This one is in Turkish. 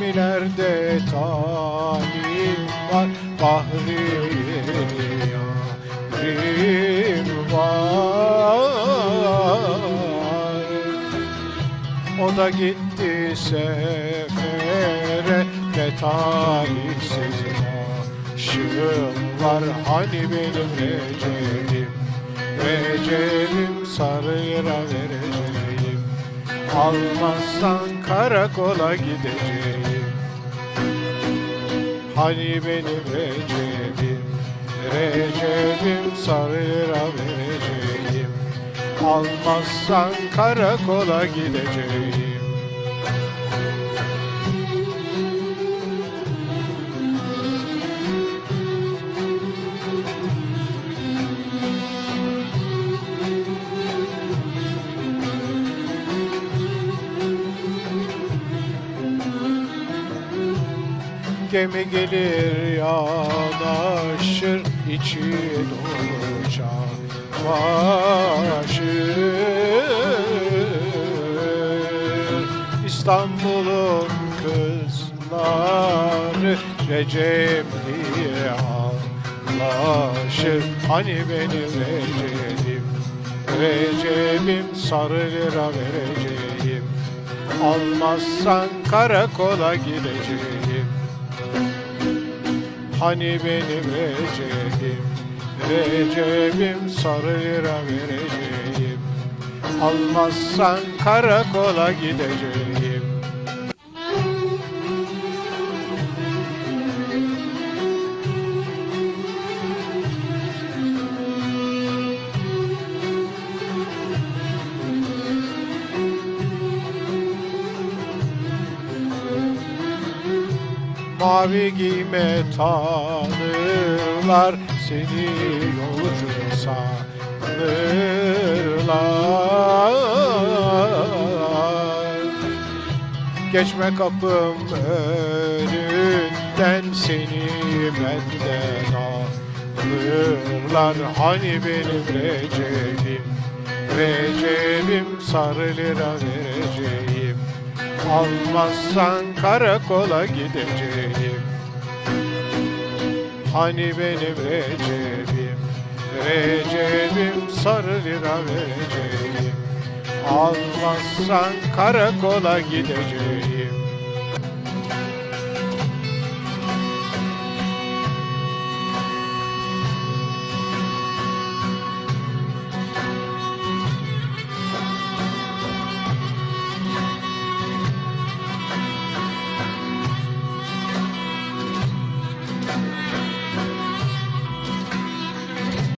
Gemilerde talim var Bahri yarim var. O da gitti sefere Ne talihsiz aşığım var. Hani benim Recep'im Recep'im sarı lira vereceğim. Almazsan karakola gideceğim Hani benim Recep'im Recep'im sarı lira vereceğim. Almazsan karakola gideceğim Gemi gelir yanaşır içi dolu çamaşır İstanbul'un kızları Recep diye ağlaşır Hani benim Recep'im? Recep'im sarı lira vereceğim. Almazsan karakola gideceğim Hani benim Recep'im Recep'im sarı lira vereceğim. Almazsan karakola gideceğim Mavi giyme tanırlar Seni yolcu sanırlar. Geçme kapım önünden Seni benden alırlar. Hani benim Recep'im Recep'im sarı lira vereceğim Almazsan karakola gideceğim. Hani benim Recep'im? Recep'im sarı lira vereceğim. Almazsan karakola gideceğim